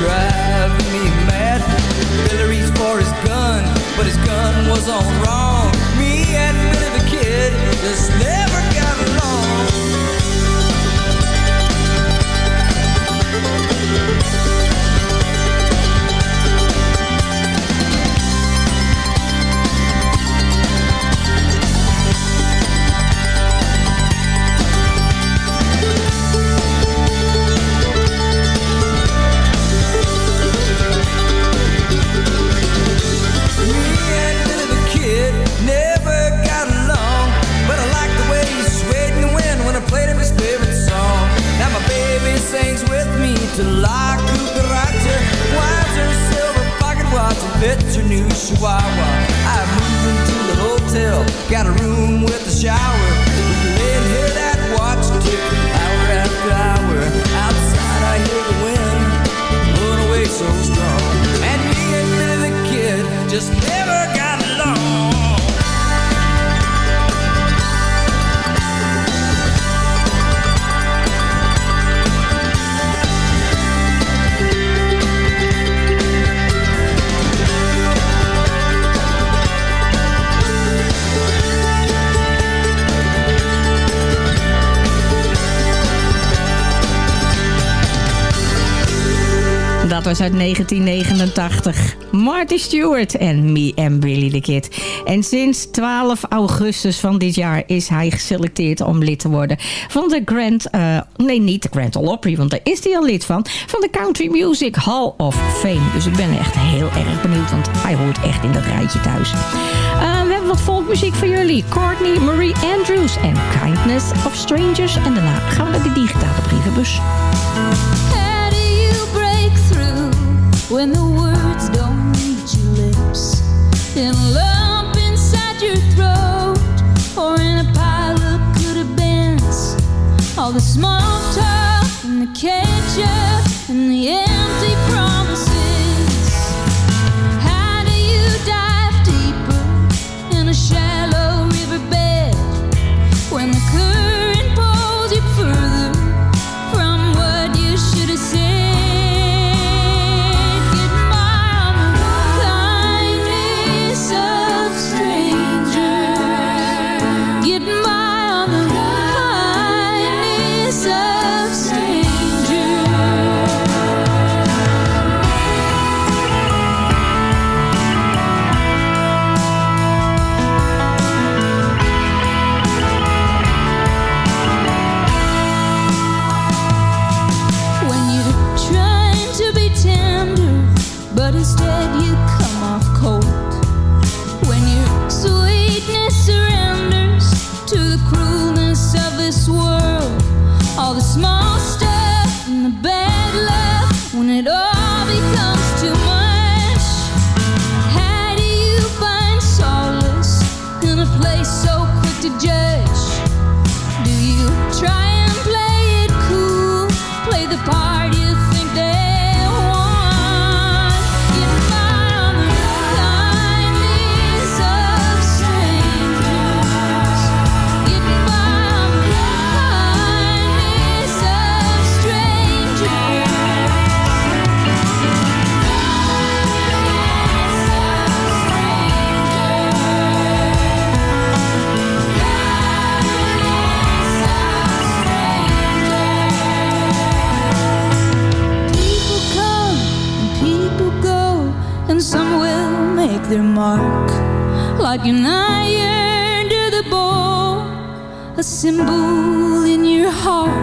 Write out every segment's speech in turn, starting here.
Driving me mad. Billy reached for his gun, but his gun was all wrong. Me and Billy the Kid just never watch and fits her new chihuahua. I moved into the hotel, got a room with a shower. We lay and hear that watch tick hour after hour. Outside I hear the wind blowing away so strong, and me and Billy the Kid just Dat was uit 1989. Marty Stewart en Me and Billy the Kid. En sinds 12 augustus van dit jaar is hij geselecteerd om lid te worden van de Grand... eh, nee, niet de Grand Ole Opry, want daar is hij al lid van. Van de Country Music Hall of Fame. Dus ik ben echt heel erg benieuwd, want hij hoort echt in dat rijtje thuis. Eh, we hebben wat volkmuziek voor jullie. Courtney Marie Andrews en Kindness of Strangers. En daarna gaan we naar de digitale brievenbus. When the words don't reach your lips? In a lump inside your throat or in a pile of? All the small talk and the ketchup and the empty Like an iron to the bone, a symbol in your heart.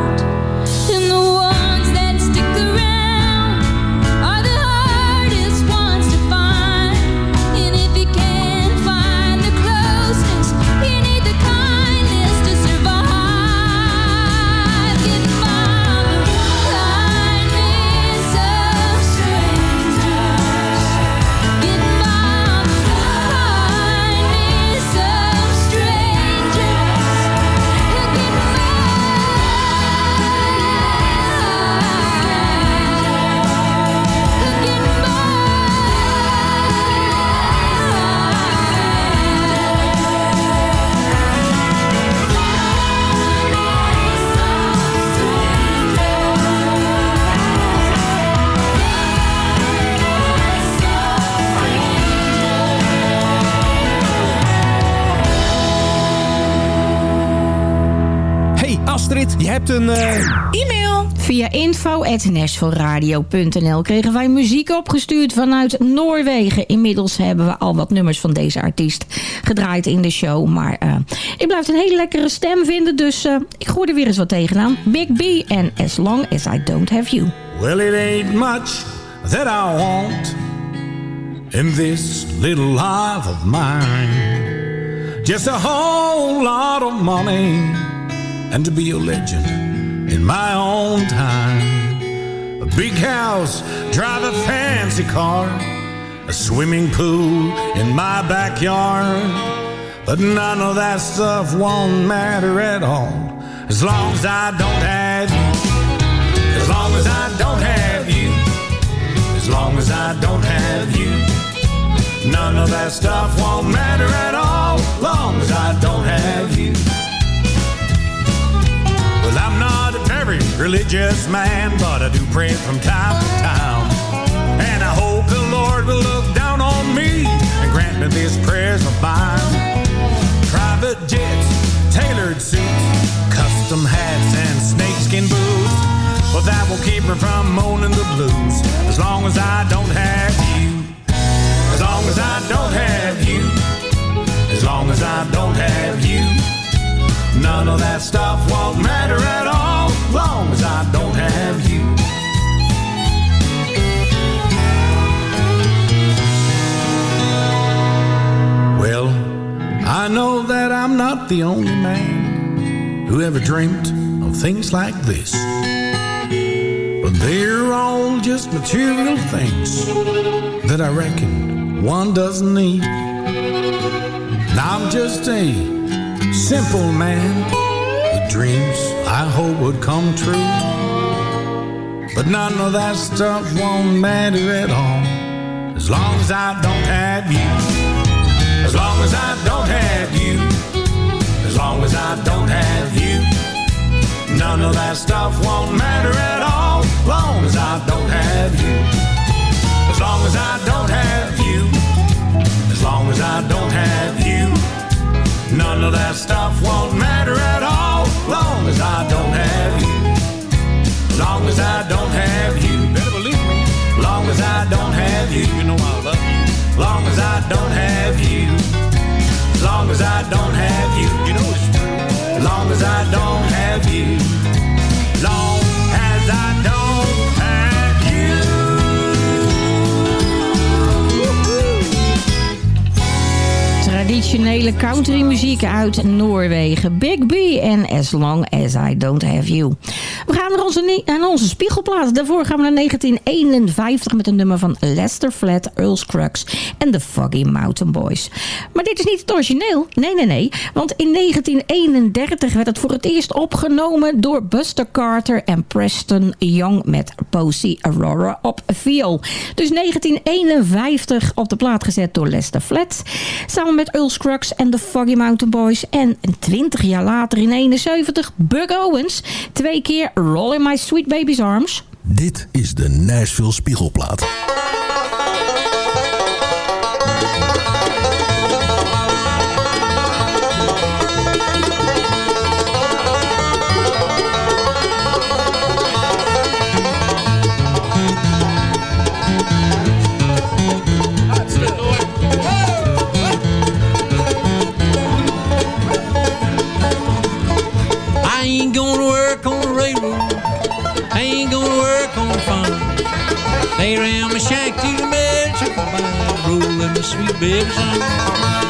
Een... eh, E-mail. Via info.nashvilleradio.nl kregen wij muziek opgestuurd vanuit Noorwegen. Inmiddels hebben we al wat nummers van deze artiest gedraaid in de show. Maar eh, ik blijf een hele lekkere stem vinden, dus eh, ik gooi er weer eens wat tegenaan. Big B en As Long As I Don't Have You. Well, it ain't much that I want in this little life of mine. Just a whole lot of money and to be a legend in my own time. A big house, drive a fancy car, a swimming pool in my backyard. But none of that stuff won't matter at all as long as I don't have you. As long as I don't have you. As long as I don't have you. None of that stuff won't matter at all. Long as I don't have you. Religious man, but I do pray from time to time. And I hope the Lord will look down on me and grant me these prayers of mine. Private jets, tailored suits, custom hats, and snakeskin boots. Well, that will keep me from moaning the blues as long as I don't have you. As long as I don't have you. As long as I don't have you. None of that stuff won't matter at all. Long as I don't have you. Well, I know that I'm not the only man who ever dreamt of things like this. But they're all just material things that I reckon one doesn't need. Now I'm just a simple man dreams I hope would come true. But none of that stuff won't matter at all as long as I don't have you. As long as I don't have you. As long as I don't have you. None of that stuff won't matter at all. Traditionele countrymuziek uit Noorwegen. Big B en As Long As I Don't Have You. Gaan onze, aan onze spiegelplaat. Daarvoor gaan we naar 1951 met een nummer van Lester Flat, Earl Scruggs en de Foggy Mountain Boys. Maar dit is niet het origineel. Nee, nee, nee. Want in 1931 werd het voor het eerst opgenomen door Buster Carter en Preston Young met Posey Aurora op viool. Dus 1951 op de plaat gezet door Lester Flat. Samen met Earl Scruggs en de Foggy Mountain Boys. En 20 jaar later in 71 Bug Owens. Twee keer Roll in My Sweet Baby's Arms. Dit is de Nashville Spiegelplaat. beija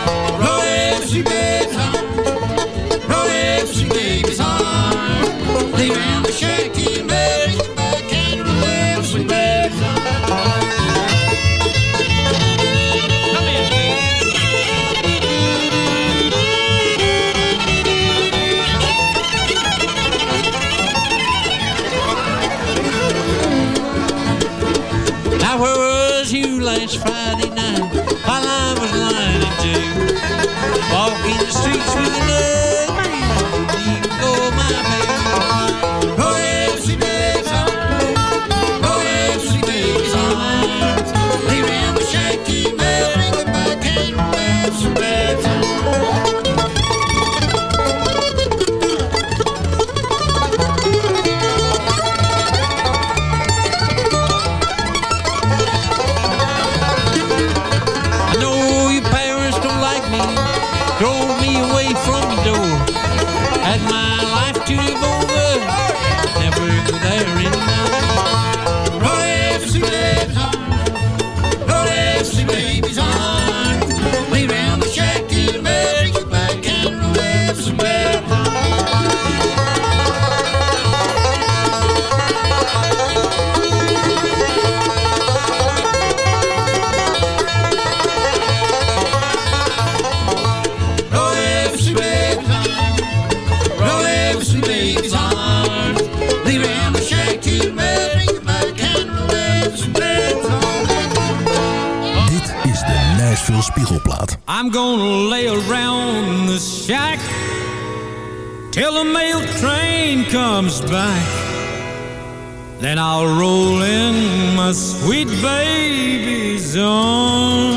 back Then I'll roll in my sweet baby's arms.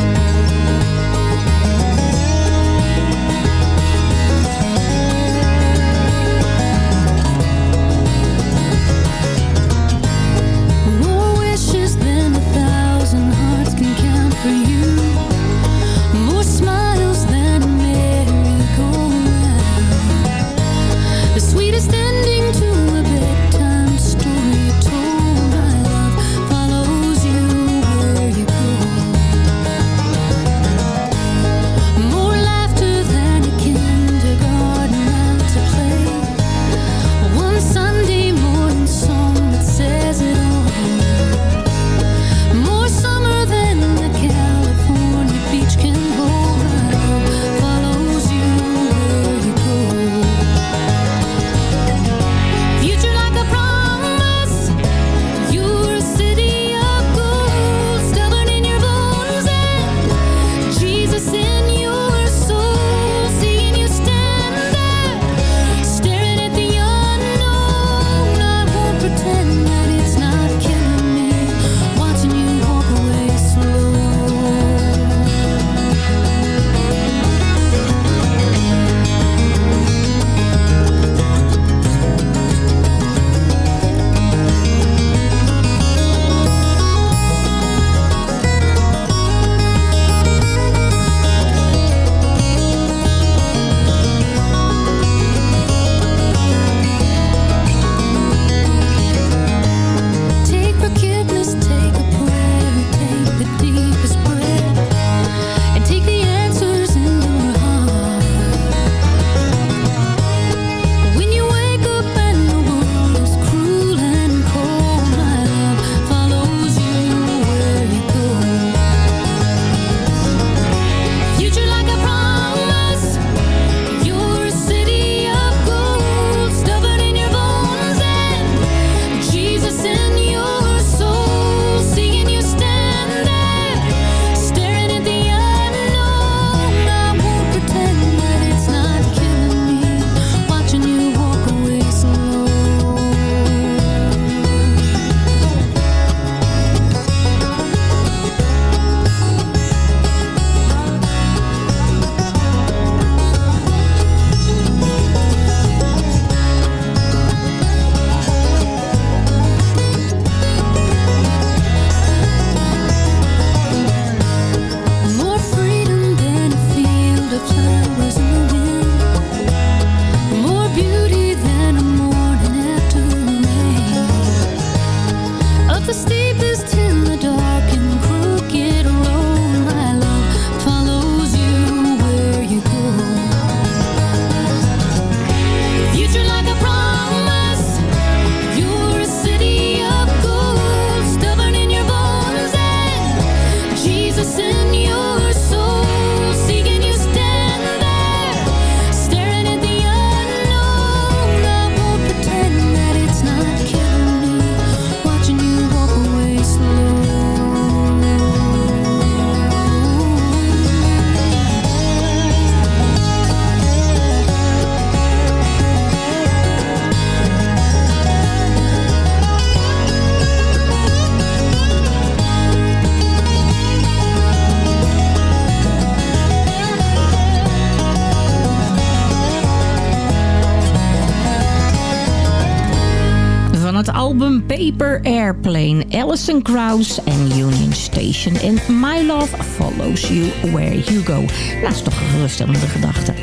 Alison Krauss en Union Station. En My Love Follows You Where You Go. Dat is toch een geruststellende gedachte.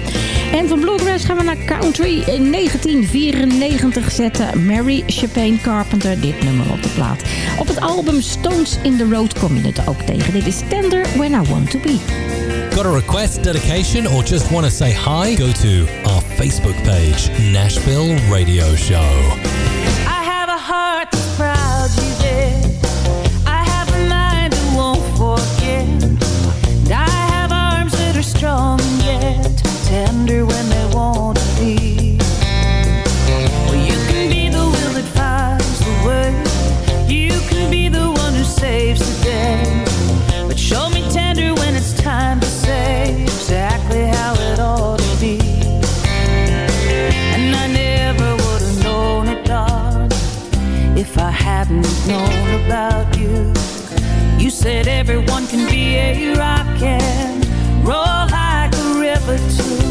En van Bluegrass gaan we naar Country. In 1994 zette Mary Chapin Carpenter dit nummer op de plaat. Op het album Stones in the Road kom je het ook tegen. Dit is Tender When I Want To Be. Got a request, dedication, or just want to say hi? Go to our Facebook page, Nashville Radio Show. About you. You said everyone can be a rock and roll like a river too.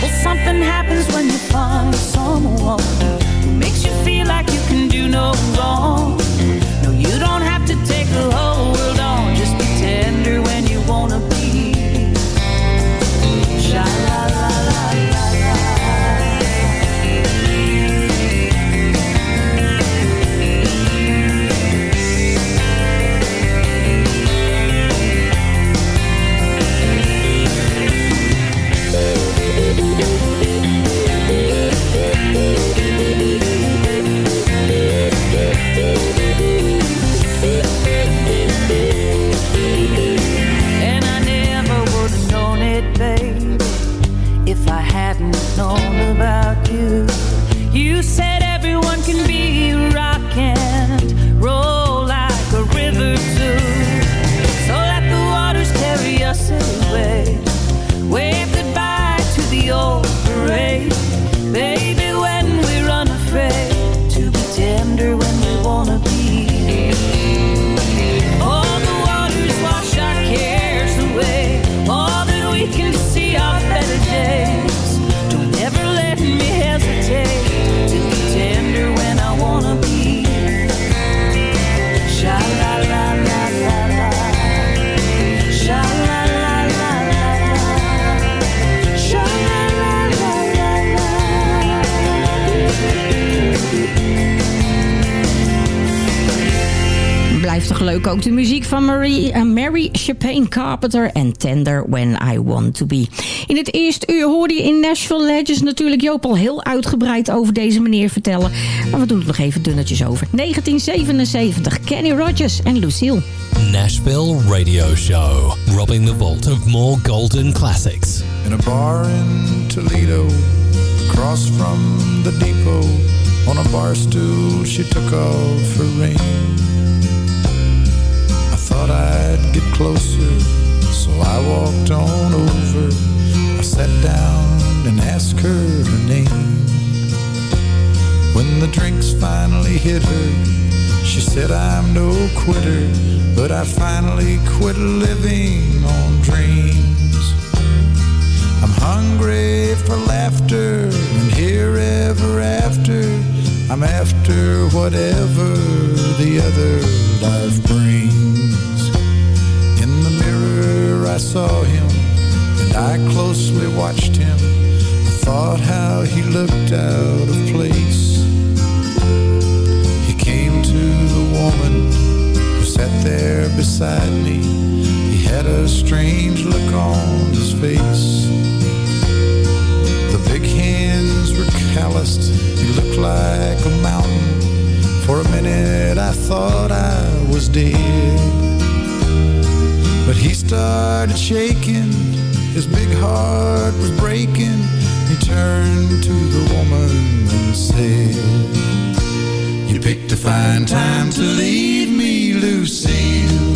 Well, something happens when you find someone who makes you feel like you can do no wrong. Carpenter en Tender When I Want To Be. In het eerste uur hoorde je in Nashville Legends natuurlijk Joop al heel uitgebreid over deze meneer vertellen. Maar we doen het nog even dunnetjes over. 1977, Kenny Rogers en Lucille. Nashville Radio Show, robbing the vault of more golden classics. In a bar in Toledo, across from the depot, on a bar stool she took off her ring. I thought I'd get closer, so I walked on over. I sat down and asked her her name. When the drinks finally hit her, she said I'm no quitter, but I finally quit living on dreams. I'm hungry for laughter and here ever after. I'm after whatever the other life brings. I saw him and I closely watched him. I thought how he looked out of place. He came to the woman who sat there beside me. He had a strange look on his face. The big hands were calloused. He looked like a mountain. For a minute I thought I was dead. But he started shaking, his big heart was breaking. He turned to the woman and said, You picked a fine time to leave me, Lucille.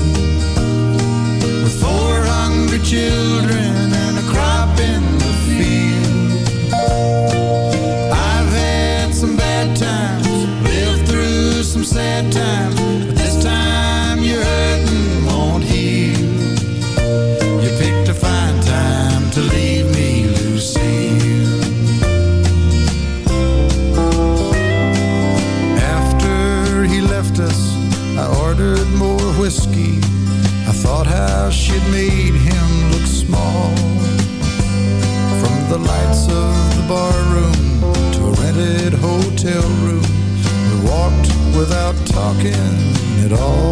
With four hungry children and a crop in the field. I've had some bad times, lived through some sad times how she'd made him look small. From the lights of the barroom To a rented hotel room We walked without talking at all.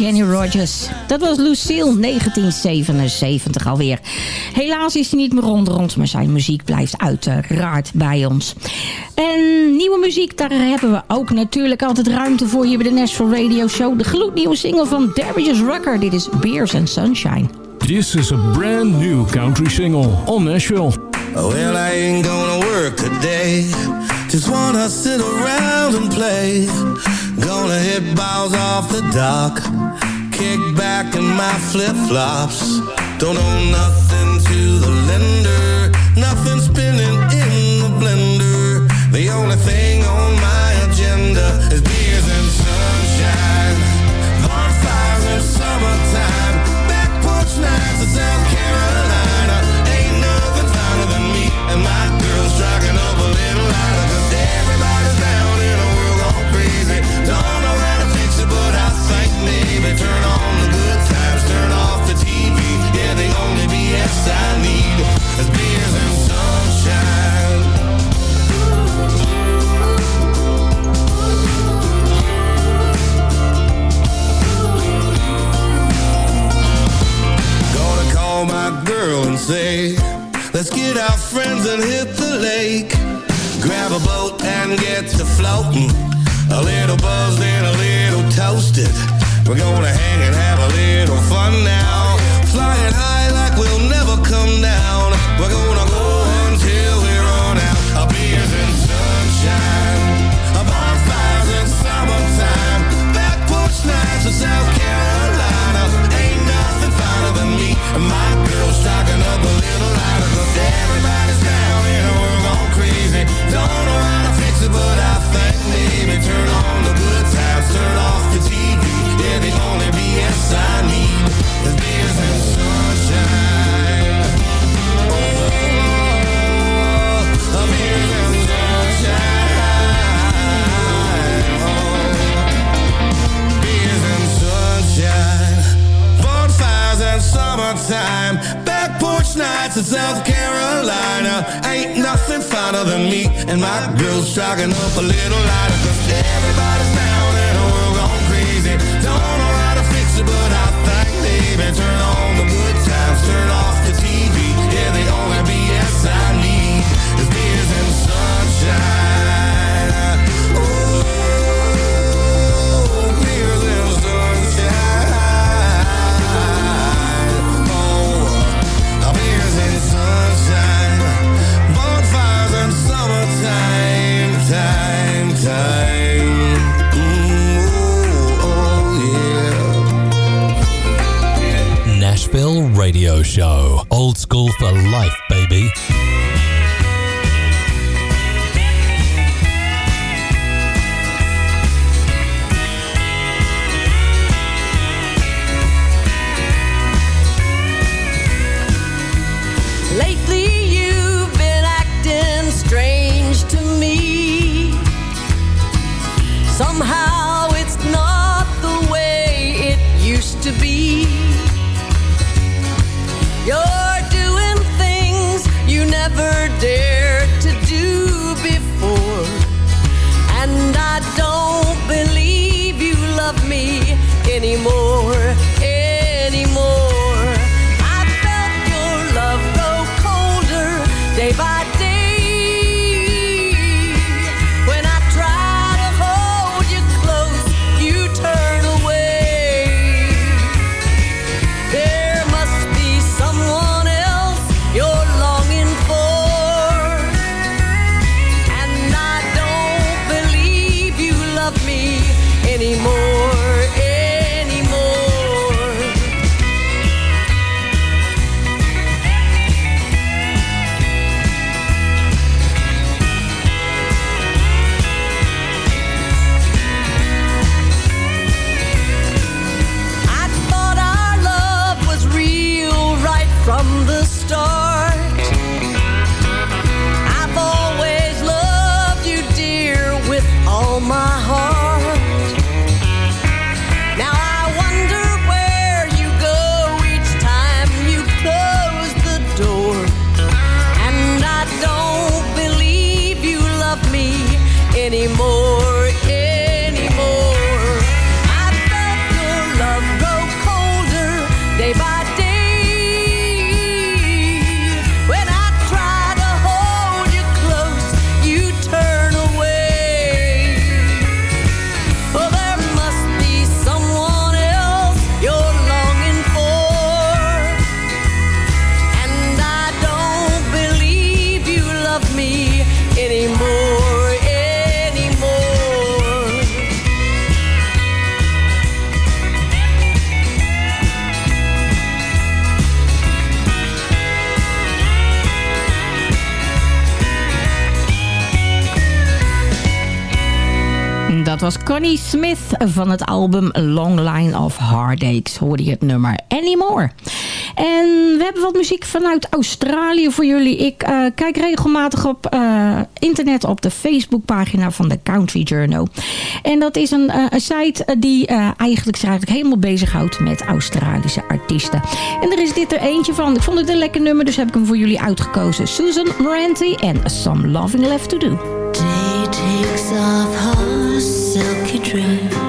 Kenny Rogers. Dat was Lucille, 1977 alweer. Helaas is hij niet meer onder ons, maar zijn muziek blijft uiteraard bij ons. En nieuwe muziek, daar hebben we ook natuurlijk altijd ruimte voor hier bij de Nashville Radio Show. De gloednieuwe single van Darius Rucker. Dit is Beers and Sunshine. This is a brand new country single on Nashville. Well, I ain't gonna work today. Just wanna sit around and play. Gonna hit balls off the dock Kick back in my flip-flops. Don't owe nothing to the lender Nothing spinning in the blender. The only thing on my agenda Connie Smith van het album Long Line of Heartaches hoorde je het nummer Anymore. En we hebben wat muziek vanuit Australië voor jullie. Ik eh, kijk regelmatig op eh, internet op de Facebookpagina van de Country Journal. En dat is een, eh, site die eigenlijk zich eigenlijk helemaal bezighoudt met Australische artiesten. En er is dit er eentje van. Ik vond het een lekker nummer, dus heb ik hem voor jullie uitgekozen. Susan Moranti en Some Loving Left To Do. Day takes off her dream.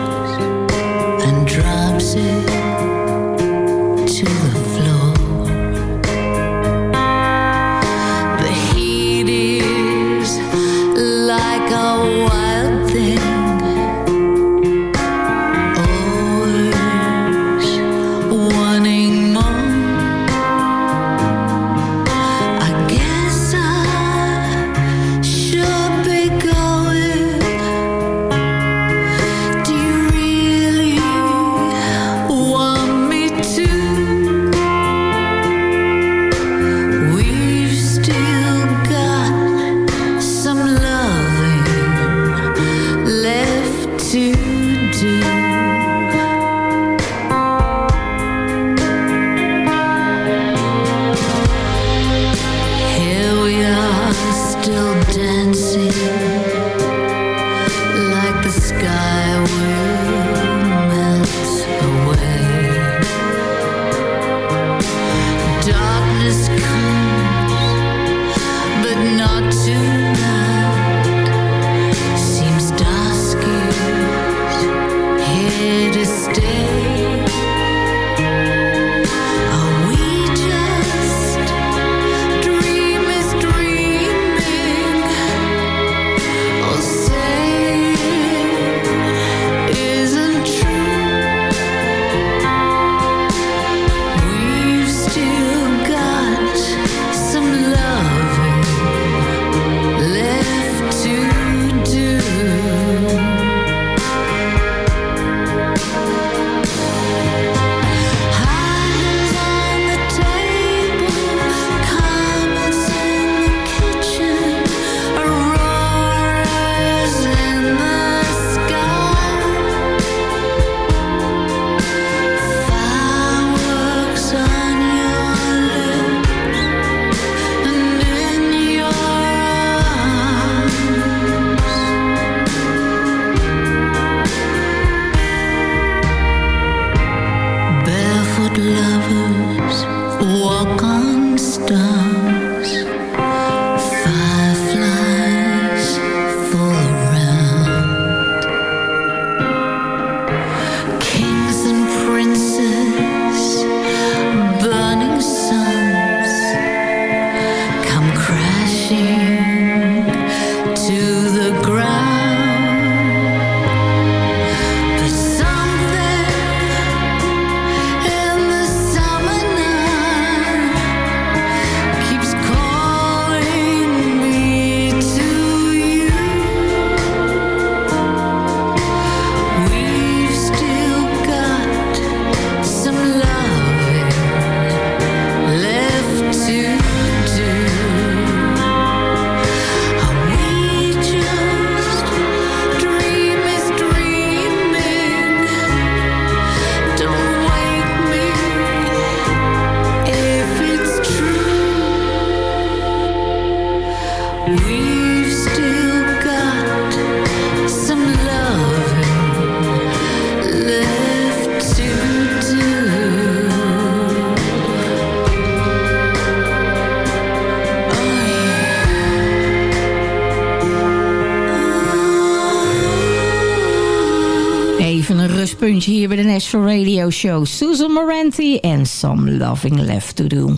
Radio Show. Susan Moranti en Some Loving Left to Do.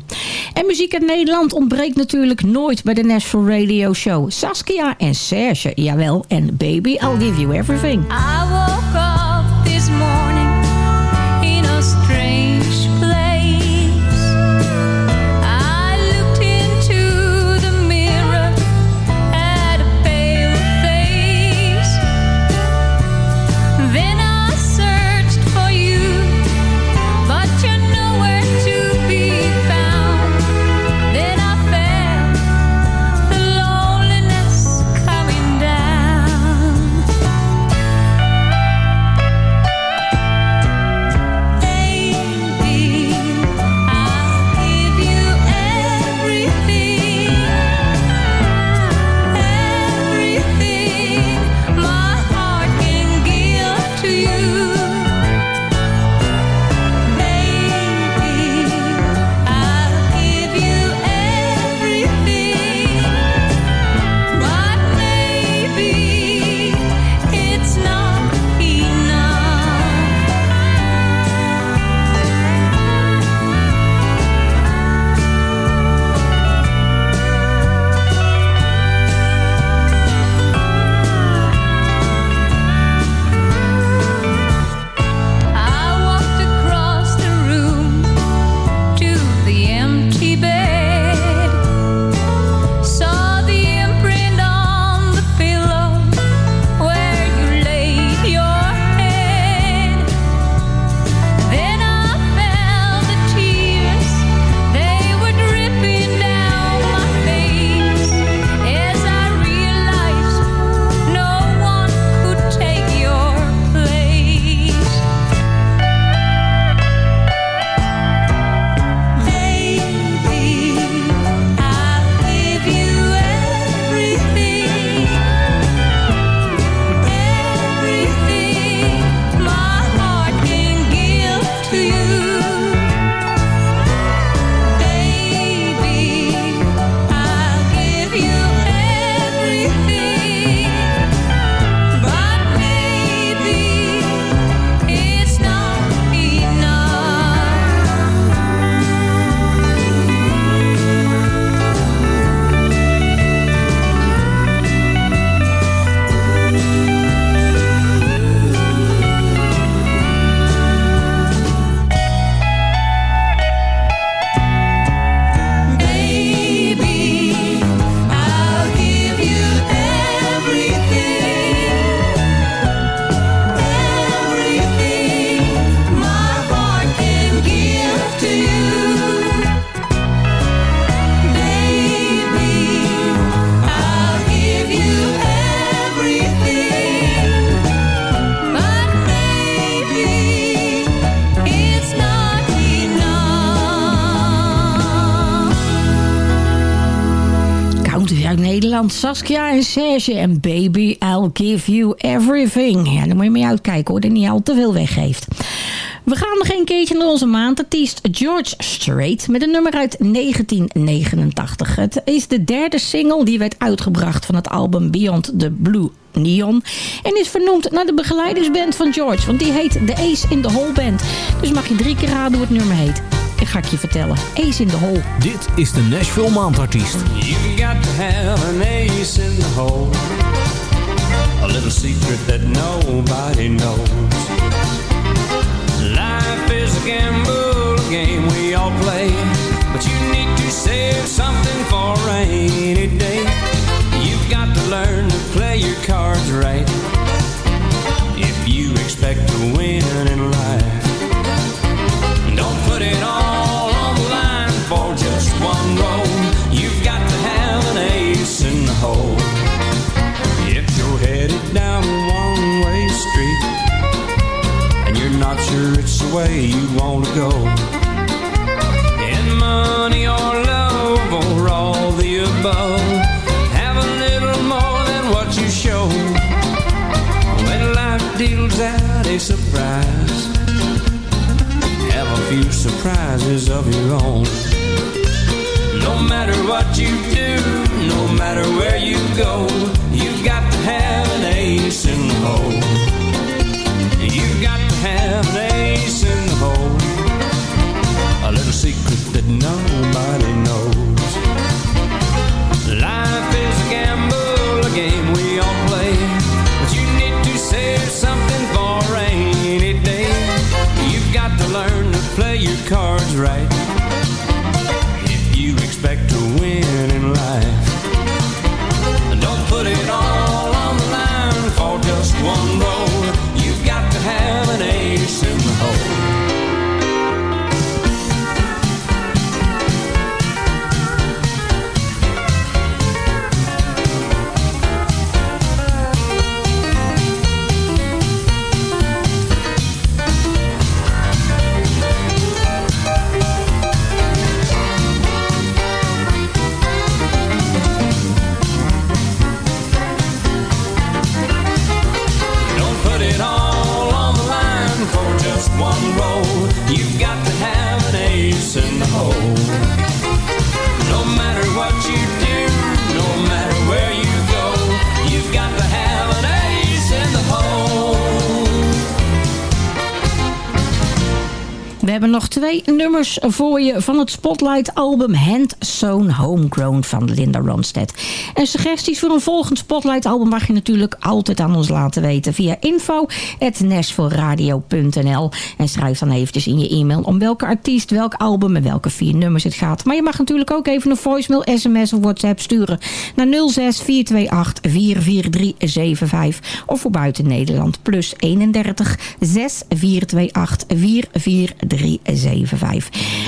En muziek uit Nederland ontbreekt natuurlijk nooit bij de Nashville Radio Show. Saskia en Serge, jawel. En Baby, I'll Give You Everything. I woke Saskia en Serge en Baby, I'll give you everything. Ja, daar moet je mee uitkijken hoor, dat niet al te veel weggeeft. We gaan nog een keertje naar onze maandartiest George Strait met een nummer uit 1989. Het is de derde single die werd uitgebracht van het album Beyond the Blue Neon. En is vernoemd naar de begeleidersband van George, want die heet de Ace in the Hole Band. Dus mag je drie keer raden hoe het nummer heet. Ik ga ik je vertellen. Ace in the Hole. Dit is de Nashville Maandartiest. You got to have an ace in the hole. A little secret that nobody knows. Life is a gamble, a game we all play. But you need to save something for a rainy day. You've got to learn to play your cards right. If you expect to win in life. Hole. If you're headed down a one-way street and you're not sure it's the way you want to go, in money or love or all the above, have a little more than what you show. When life deals out a surprise have a few surprises of your own. No matter what you do, matter where you go, you've got to have an ace in the hole. You've got twee nummers voor je van het Spotlight-album Hand Sewn Homegrown van Linda Ronstadt. En suggesties voor een volgend Spotlight-album mag je natuurlijk altijd aan ons laten weten via info.nashvilleradio.nl en schrijf dan eventjes in je e-mail om welke artiest, welk album en welke vier nummers het gaat. Maar je mag natuurlijk ook even een voicemail, sms of whatsapp sturen naar 06 428 44375 of voor buiten Nederland plus 31 6 428 44375.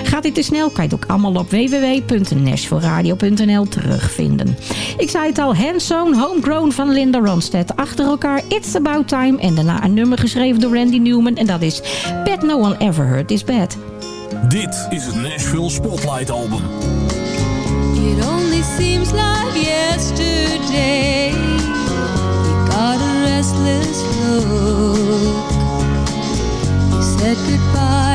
Gaat dit te snel, kan je het ook allemaal op www.nashvilleradio.nl terugvinden. Ik zei het al, Handsewn Homegrown van Linda Ronstadt. Achter elkaar It's About Time en daarna een nummer geschreven door Randy Newman en dat is Bet No One Ever Heard This Bad. Dit is het Nashville Spotlight Album. It only seems like yesterday You got a restless look You said goodbye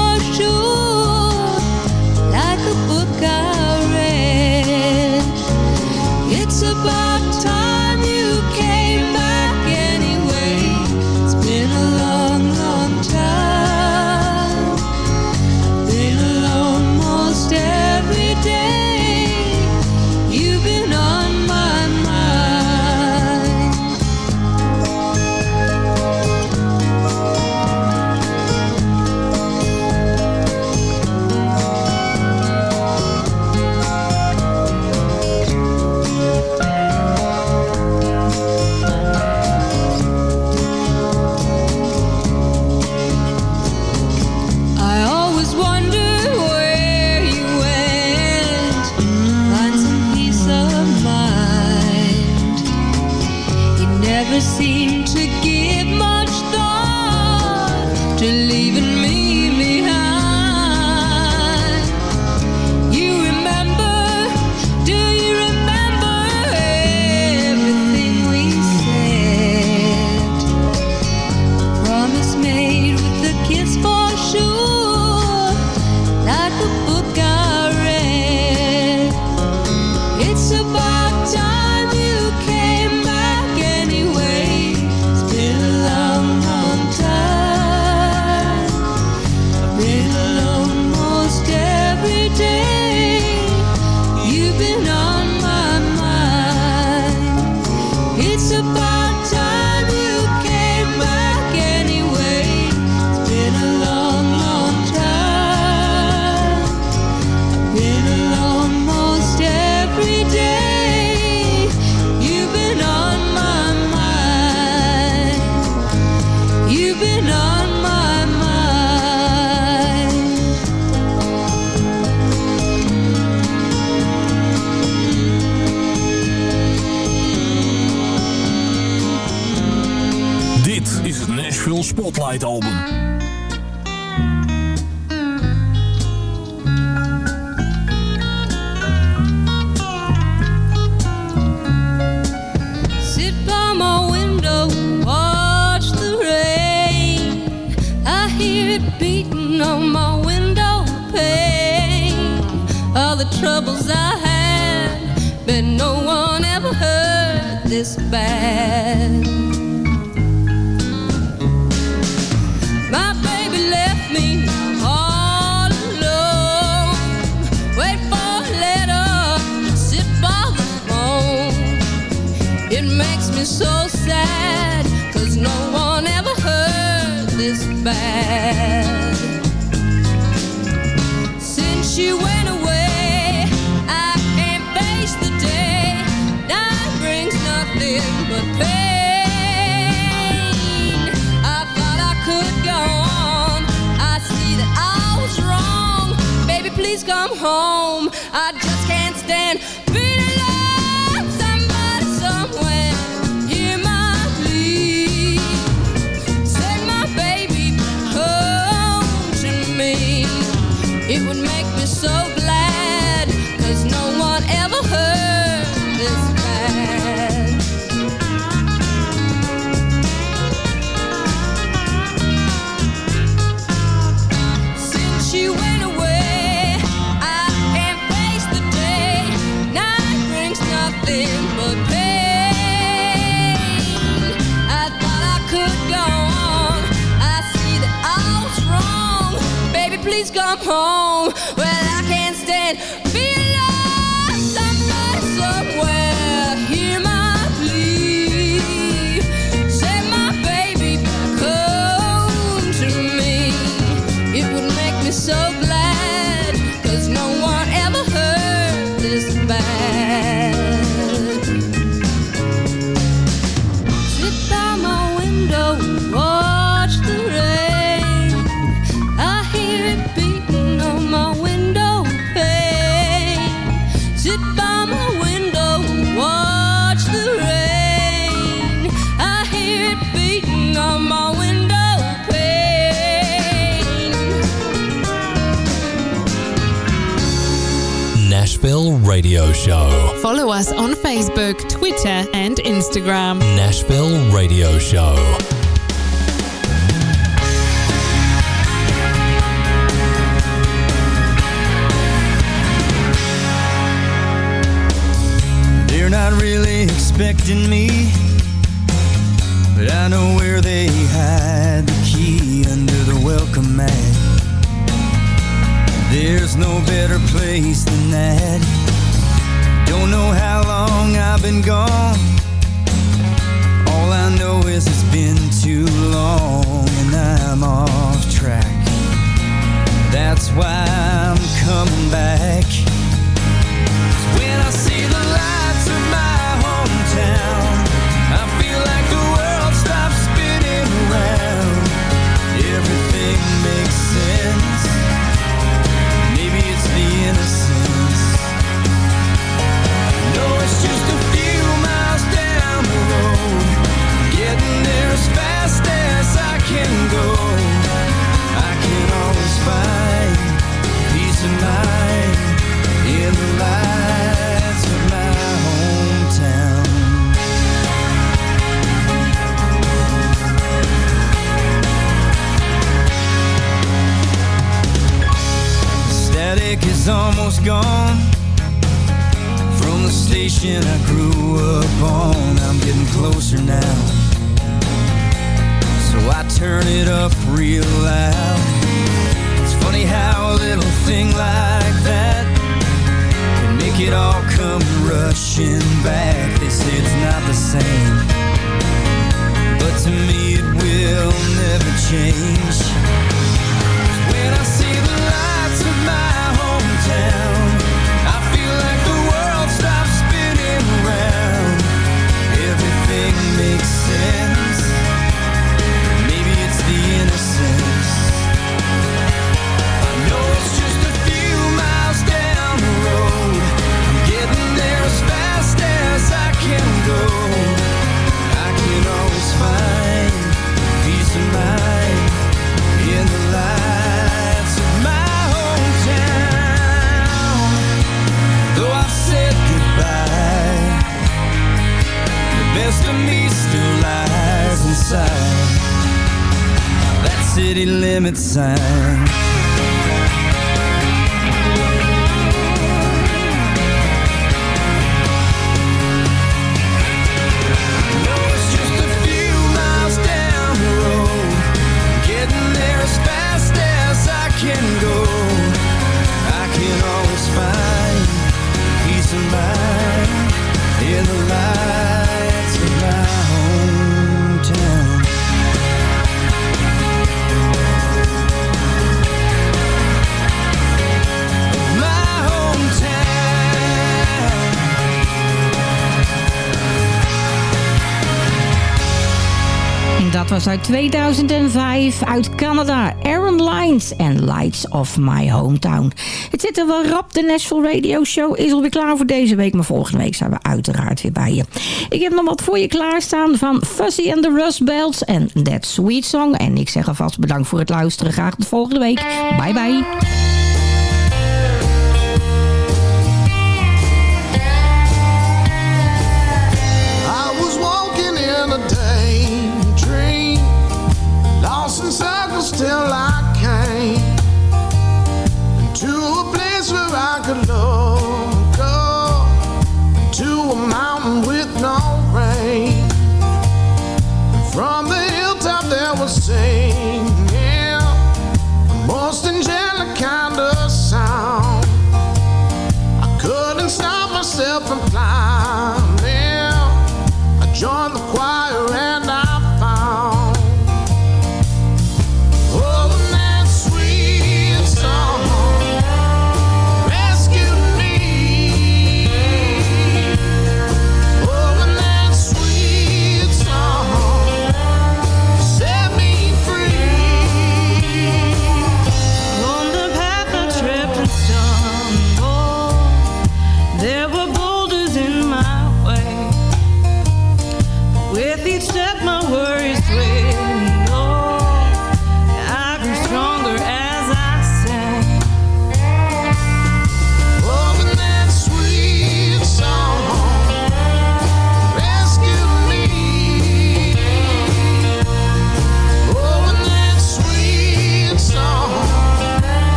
Album. home. I just can't stand being alone. Somebody somewhere, hear my plea. Send my baby home to me. It would make me so glad, cause no one ever heard this bad. Since you went please come home? Well, I can't stand radio show. Follow us on Facebook, Twitter, and Instagram. Nashville Radio Show. They're not really expecting me, but I know where they hide the key under the welcome mat. There's no better place than that don't know how long I've been gone. All I know is it's been too long And I'm off track. That's why I'm coming back. Cause when I see the was uit 2005 uit Canada. Aaron Lines en Lights of My Hometown. Het zit er wel rap. De Nashville Radio Show is alweer klaar voor deze week. Maar volgende week zijn we uiteraard weer bij je. Ik heb nog wat voor je klaarstaan van Fuzzy and the Rust Bells en That Sweet Song. En ik zeg alvast bedankt voor het luisteren. Graag de volgende week. Bye bye.